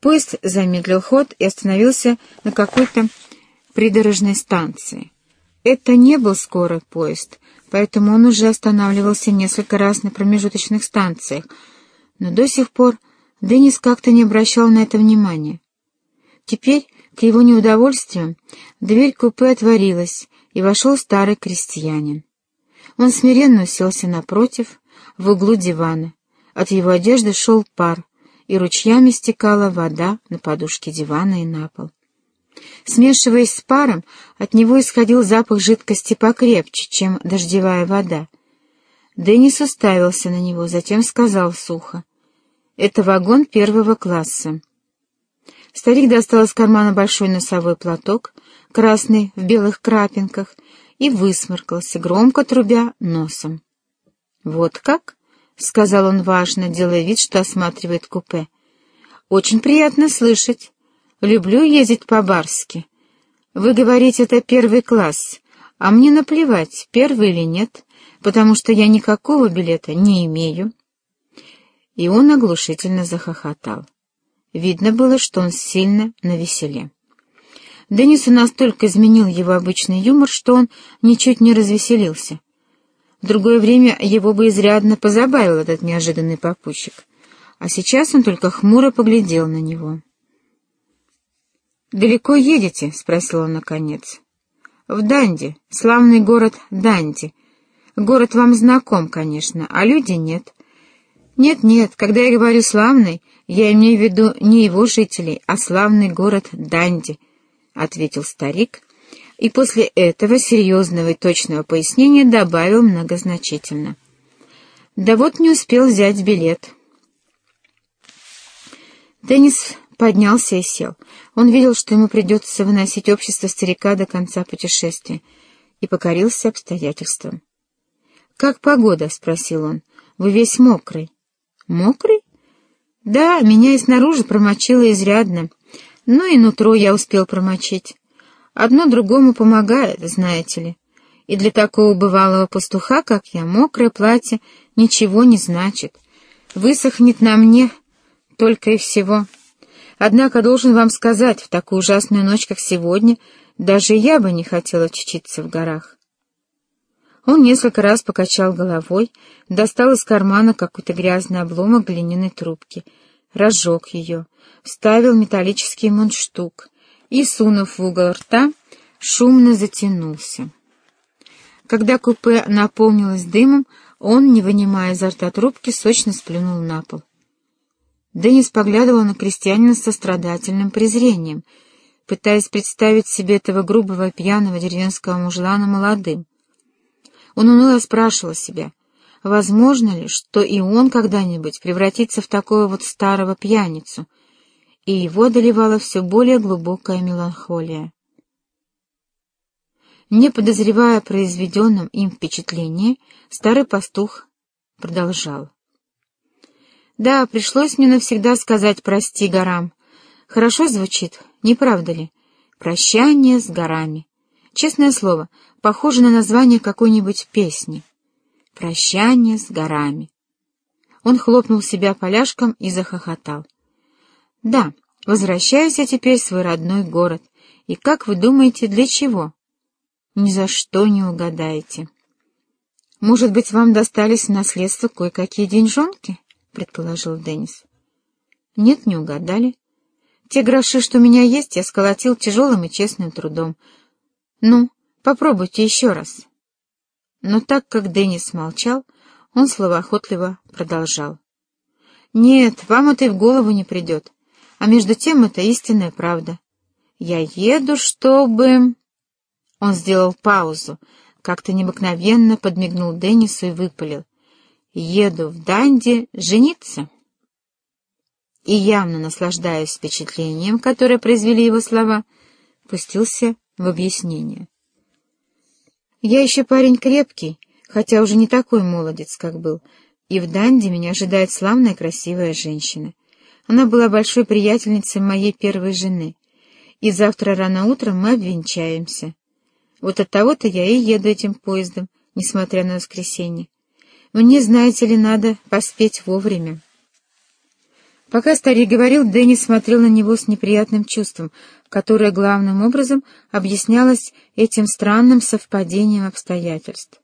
Поезд замедлил ход и остановился на какой-то придорожной станции. Это не был скорый поезд, поэтому он уже останавливался несколько раз на промежуточных станциях, но до сих пор Деннис как-то не обращал на это внимания. Теперь, к его неудовольствию, дверь купе отворилась, и вошел старый крестьянин. Он смиренно уселся напротив, в углу дивана. От его одежды шел пар, и ручьями стекала вода на подушке дивана и на пол. Смешиваясь с паром, от него исходил запах жидкости покрепче, чем дождевая вода. Деннис уставился на него, затем сказал сухо. «Это вагон первого класса». Старик достал из кармана большой носовой платок, красный в белых крапинках, и высморкался, громко трубя носом. «Вот как?» — сказал он важно, делая вид, что осматривает купе. «Очень приятно слышать. Люблю ездить по-барски. Вы говорите, это первый класс, а мне наплевать, первый или нет, потому что я никакого билета не имею». И он оглушительно захохотал. Видно было, что он сильно навеселе. Денису настолько изменил его обычный юмор, что он ничуть не развеселился. В другое время его бы изрядно позабавил этот неожиданный попутчик, а сейчас он только хмуро поглядел на него. «Далеко едете?» — спросил он наконец. «В Данди, славный город Данди. Город вам знаком, конечно, а люди нет. Нет-нет, когда я говорю «славный», я имею в виду не его жителей, а славный город Данди», — ответил старик, и после этого серьезного и точного пояснения добавил многозначительно. «Да вот не успел взять билет». Деннис поднялся и сел. Он видел, что ему придется выносить общество старика до конца путешествия, и покорился обстоятельствам. «Как погода?» — спросил он. «Вы весь мокрый». «Мокрый?» «Да, меня и снаружи промочило изрядно, но и нутро я успел промочить. Одно другому помогает, знаете ли. И для такого бывалого пастуха, как я, мокрое платье ничего не значит. Высохнет на мне только и всего». Однако должен вам сказать, в такую ужасную ночь, как сегодня, даже я бы не хотела чечиться в горах. Он несколько раз покачал головой, достал из кармана какой-то грязный обломок глиняной трубки, разжег ее, вставил металлический мундштук и, сунув в угол рта, шумно затянулся. Когда купе наполнилось дымом, он, не вынимая изо рта трубки, сочно сплюнул на пол. Деннис поглядывал на крестьянина со страдательным презрением, пытаясь представить себе этого грубого пьяного деревенского мужлана молодым. Он уныло спрашивал себя, возможно ли, что и он когда-нибудь превратится в такого вот старого пьяницу, и его одолевала все более глубокая меланхолия. Не подозревая о произведенном им впечатлении, старый пастух продолжал. Да, пришлось мне навсегда сказать «прости горам». Хорошо звучит, не правда ли? «Прощание с горами». Честное слово, похоже на название какой-нибудь песни. «Прощание с горами». Он хлопнул себя поляшком и захохотал. «Да, возвращаюсь я теперь в свой родной город. И как вы думаете, для чего?» «Ни за что не угадаете». «Может быть, вам достались в наследство кое-какие деньжонки?» — предположил Деннис. «Нет, не угадали. Те гроши, что у меня есть, я сколотил тяжелым и честным трудом. Ну, попробуйте еще раз». Но так как Деннис молчал, он словоохотливо продолжал. «Нет, вам это и в голову не придет. А между тем это истинная правда. Я еду, чтобы...» Он сделал паузу, как-то необыкновенно подмигнул Деннису и выпалил еду в Данди жениться. И явно наслаждаясь впечатлением, которое произвели его слова, пустился в объяснение. Я еще парень крепкий, хотя уже не такой молодец, как был, и в Данди меня ожидает славная красивая женщина. Она была большой приятельницей моей первой жены, и завтра рано утром мы обвенчаемся. Вот от того-то я и еду этим поездом, несмотря на воскресенье. Мне, знаете ли, надо поспеть вовремя. Пока старик говорил, Дэнни смотрел на него с неприятным чувством, которое главным образом объяснялось этим странным совпадением обстоятельств.